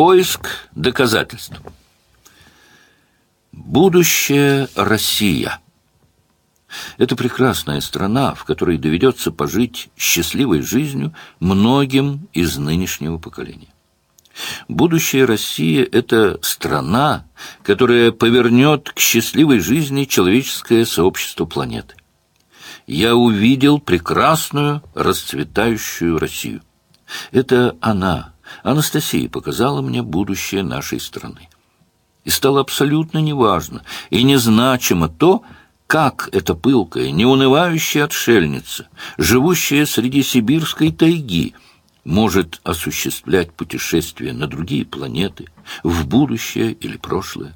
Поиск доказательств. Будущее Россия. Это прекрасная страна, в которой доведется пожить счастливой жизнью многим из нынешнего поколения. Будущее России – это страна, которая повернет к счастливой жизни человеческое сообщество планеты. Я увидел прекрасную, расцветающую Россию. Это она, Анастасия, показала мне будущее нашей страны. И стало абсолютно неважно и незначимо то, как эта пылкая, неунывающая отшельница, живущая среди сибирской тайги – может осуществлять путешествия на другие планеты, в будущее или прошлое.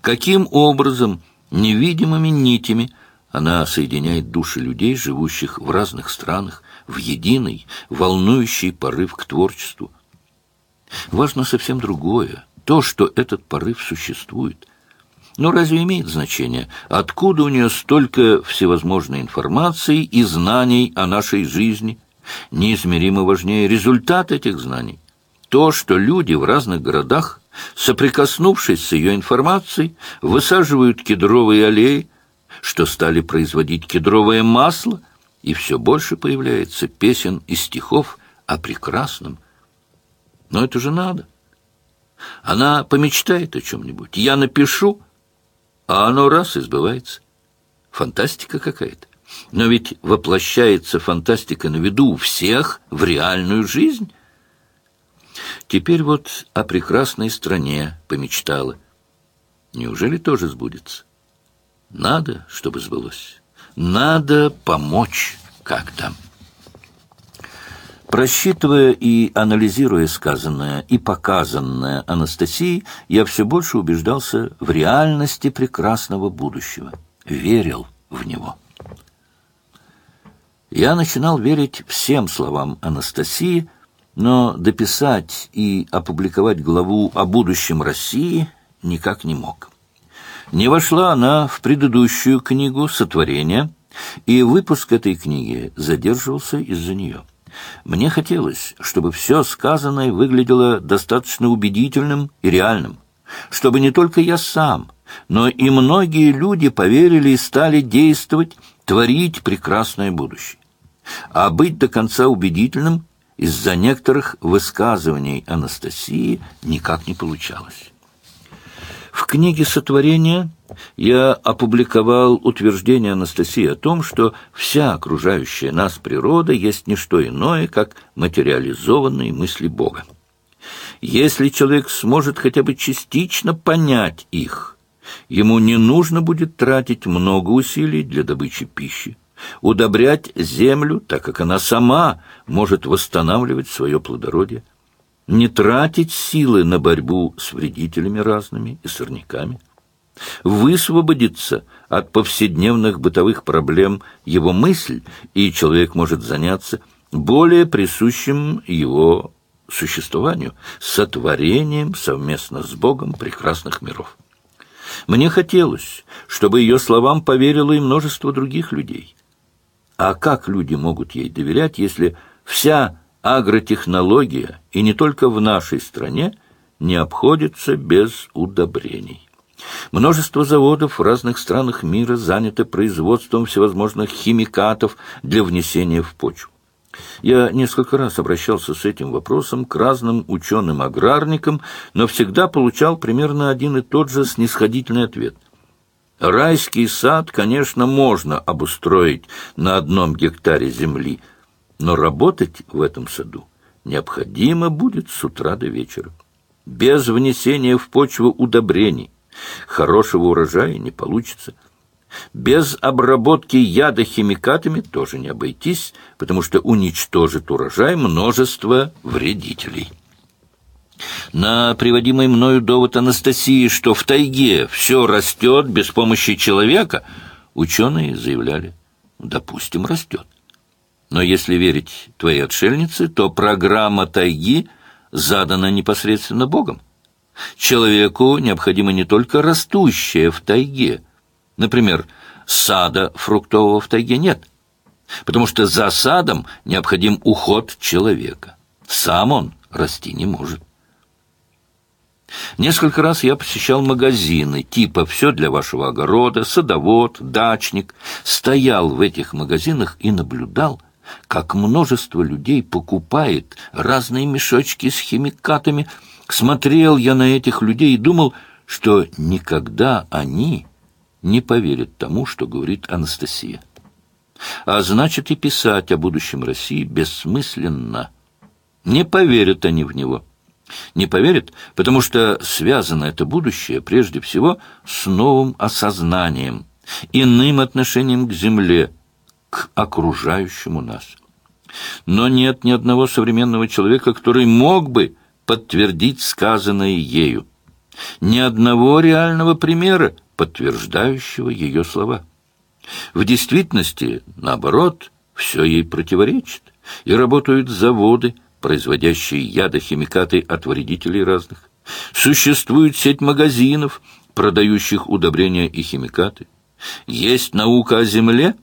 Каким образом невидимыми нитями она соединяет души людей, живущих в разных странах, в единый, волнующий порыв к творчеству. Важно совсем другое, то, что этот порыв существует. Но разве имеет значение, откуда у нее столько всевозможной информации и знаний о нашей жизни – Неизмеримо важнее результат этих знаний. То, что люди в разных городах, соприкоснувшись с ее информацией, высаживают кедровые аллеи, что стали производить кедровое масло, и все больше появляется песен и стихов о прекрасном. Но это же надо. Она помечтает о чем-нибудь. Я напишу, а оно раз и сбывается. Фантастика какая-то. Но ведь воплощается фантастика на виду у всех в реальную жизнь. Теперь вот о прекрасной стране помечтала. Неужели тоже сбудется? Надо, чтобы сбылось. Надо помочь как-то. Просчитывая и анализируя сказанное и показанное Анастасией, я все больше убеждался в реальности прекрасного будущего. Верил в него. Я начинал верить всем словам Анастасии, но дописать и опубликовать главу о будущем России никак не мог. Не вошла она в предыдущую книгу «Сотворение», и выпуск этой книги задерживался из-за нее. Мне хотелось, чтобы все сказанное выглядело достаточно убедительным и реальным, чтобы не только я сам, но и многие люди поверили и стали действовать, творить прекрасное будущее а быть до конца убедительным из-за некоторых высказываний Анастасии никак не получалось. В книге «Сотворение» я опубликовал утверждение Анастасии о том, что вся окружающая нас природа есть не что иное, как материализованные мысли Бога. Если человек сможет хотя бы частично понять их, ему не нужно будет тратить много усилий для добычи пищи. Удобрять землю, так как она сама может восстанавливать свое плодородие, не тратить силы на борьбу с вредителями разными и сорняками, высвободиться от повседневных бытовых проблем его мысль, и человек может заняться более присущим его существованию, сотворением совместно с Богом прекрасных миров. Мне хотелось, чтобы ее словам поверило и множество других людей. А как люди могут ей доверять, если вся агротехнология, и не только в нашей стране, не обходится без удобрений? Множество заводов в разных странах мира заняты производством всевозможных химикатов для внесения в почву. Я несколько раз обращался с этим вопросом к разным ученым-аграрникам, но всегда получал примерно один и тот же снисходительный ответ – Райский сад, конечно, можно обустроить на одном гектаре земли, но работать в этом саду необходимо будет с утра до вечера. Без внесения в почву удобрений хорошего урожая не получится. Без обработки яда химикатами тоже не обойтись, потому что уничтожит урожай множество вредителей. На приводимый мною довод Анастасии, что в тайге все растет без помощи человека, ученые заявляли, допустим, растет. Но если верить твоей отшельнице, то программа тайги задана непосредственно Богом. Человеку необходимо не только растущее в тайге. Например, сада фруктового в тайге нет, потому что за садом необходим уход человека. Сам он расти не может. Несколько раз я посещал магазины, типа «Все для вашего огорода», «Садовод», «Дачник». Стоял в этих магазинах и наблюдал, как множество людей покупает разные мешочки с химикатами. Смотрел я на этих людей и думал, что никогда они не поверят тому, что говорит Анастасия. А значит, и писать о будущем России бессмысленно. Не поверят они в него. Не поверят, потому что связано это будущее прежде всего с новым осознанием, иным отношением к земле, к окружающему нас. Но нет ни одного современного человека, который мог бы подтвердить сказанное ею. Ни одного реального примера, подтверждающего ее слова. В действительности, наоборот, все ей противоречит, и работают заводы, производящие ядохимикаты от вредителей разных. Существует сеть магазинов, продающих удобрения и химикаты. Есть наука о земле,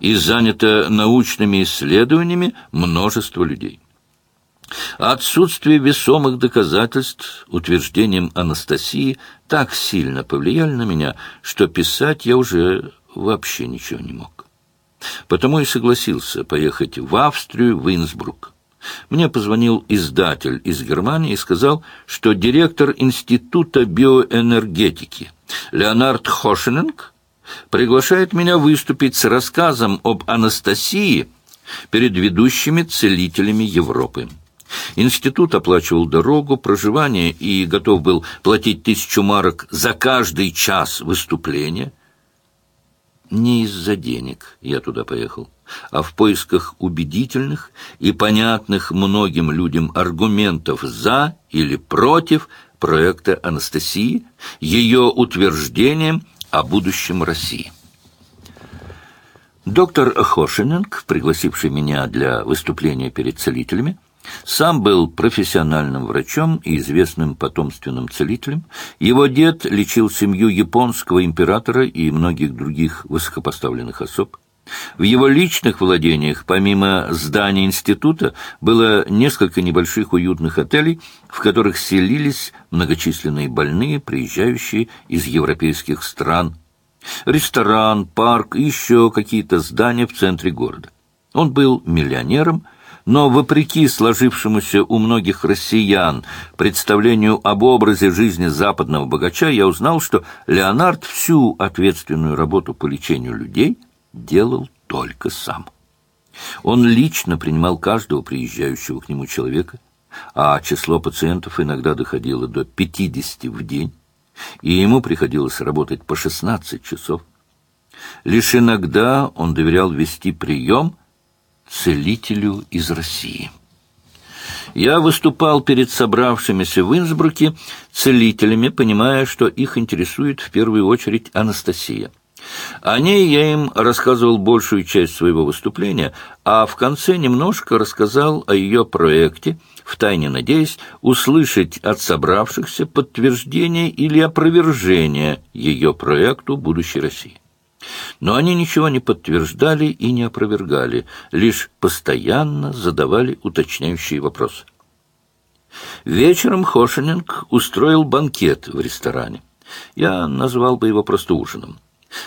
и занято научными исследованиями множество людей. Отсутствие весомых доказательств утверждением Анастасии так сильно повлияли на меня, что писать я уже вообще ничего не мог. Потому и согласился поехать в Австрию, в Инсбрук. Мне позвонил издатель из Германии и сказал, что директор Института биоэнергетики Леонард Хошенинг приглашает меня выступить с рассказом об Анастасии перед ведущими целителями Европы. Институт оплачивал дорогу, проживание и готов был платить тысячу марок за каждый час выступления. Не из-за денег я туда поехал, а в поисках убедительных и понятных многим людям аргументов «за» или «против» проекта Анастасии, ее утверждением о будущем России. Доктор Хошининг, пригласивший меня для выступления перед целителями, сам был профессиональным врачом и известным потомственным целителем. Его дед лечил семью японского императора и многих других высокопоставленных особ. В его личных владениях, помимо здания института, было несколько небольших уютных отелей, в которых селились многочисленные больные, приезжающие из европейских стран. Ресторан, парк и еще какие-то здания в центре города. Он был миллионером, но, вопреки сложившемуся у многих россиян представлению об образе жизни западного богача, я узнал, что Леонард всю ответственную работу по лечению людей делал только сам. Он лично принимал каждого приезжающего к нему человека, а число пациентов иногда доходило до 50 в день, и ему приходилось работать по 16 часов. Лишь иногда он доверял вести прием – целителю из России. Я выступал перед собравшимися в Инсбруке целителями, понимая, что их интересует в первую очередь Анастасия. О ней я им рассказывал большую часть своего выступления, а в конце немножко рассказал о ее проекте, втайне надеясь услышать от собравшихся подтверждение или опровержение ее проекту будущей России. Но они ничего не подтверждали и не опровергали, лишь постоянно задавали уточняющие вопросы. Вечером Хошенинг устроил банкет в ресторане. Я назвал бы его просто ужином.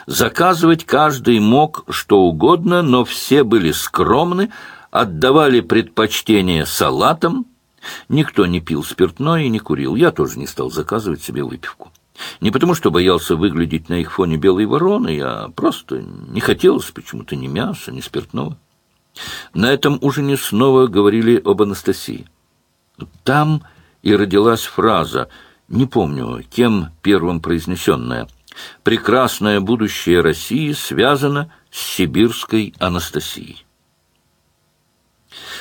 Заказывать каждый мог что угодно, но все были скромны, отдавали предпочтение салатам. Никто не пил спиртное и не курил. Я тоже не стал заказывать себе выпивку. Не потому, что боялся выглядеть на их фоне белой вороны, а просто не хотелось почему-то ни мяса, ни спиртного. На этом ужине снова говорили об Анастасии. Там и родилась фраза, не помню, кем первым произнесенная, «Прекрасное будущее России связано с сибирской Анастасией».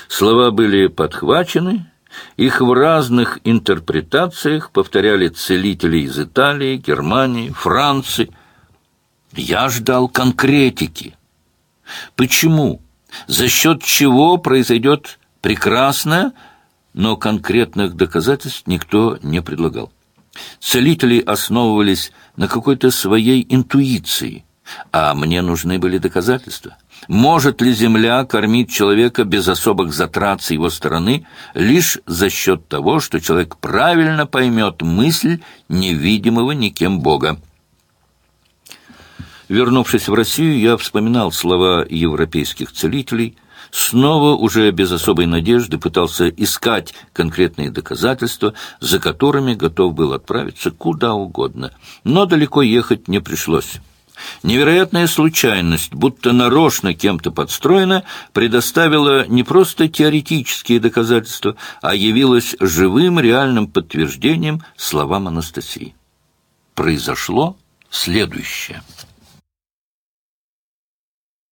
Слова были подхвачены их в разных интерпретациях повторяли целители из Италии, Германии, Франции. Я ждал конкретики. Почему? За счет чего произойдет прекрасное, но конкретных доказательств никто не предлагал. Целители основывались на какой-то своей интуиции, а мне нужны были доказательства. Может ли земля кормить человека без особых затрат с его стороны лишь за счет того, что человек правильно поймет мысль невидимого никем Бога? Вернувшись в Россию, я вспоминал слова европейских целителей, снова уже без особой надежды пытался искать конкретные доказательства, за которыми готов был отправиться куда угодно. Но далеко ехать не пришлось. Невероятная случайность, будто нарочно кем-то подстроена, предоставила не просто теоретические доказательства, а явилась живым реальным подтверждением словам Анастасии. Произошло следующее –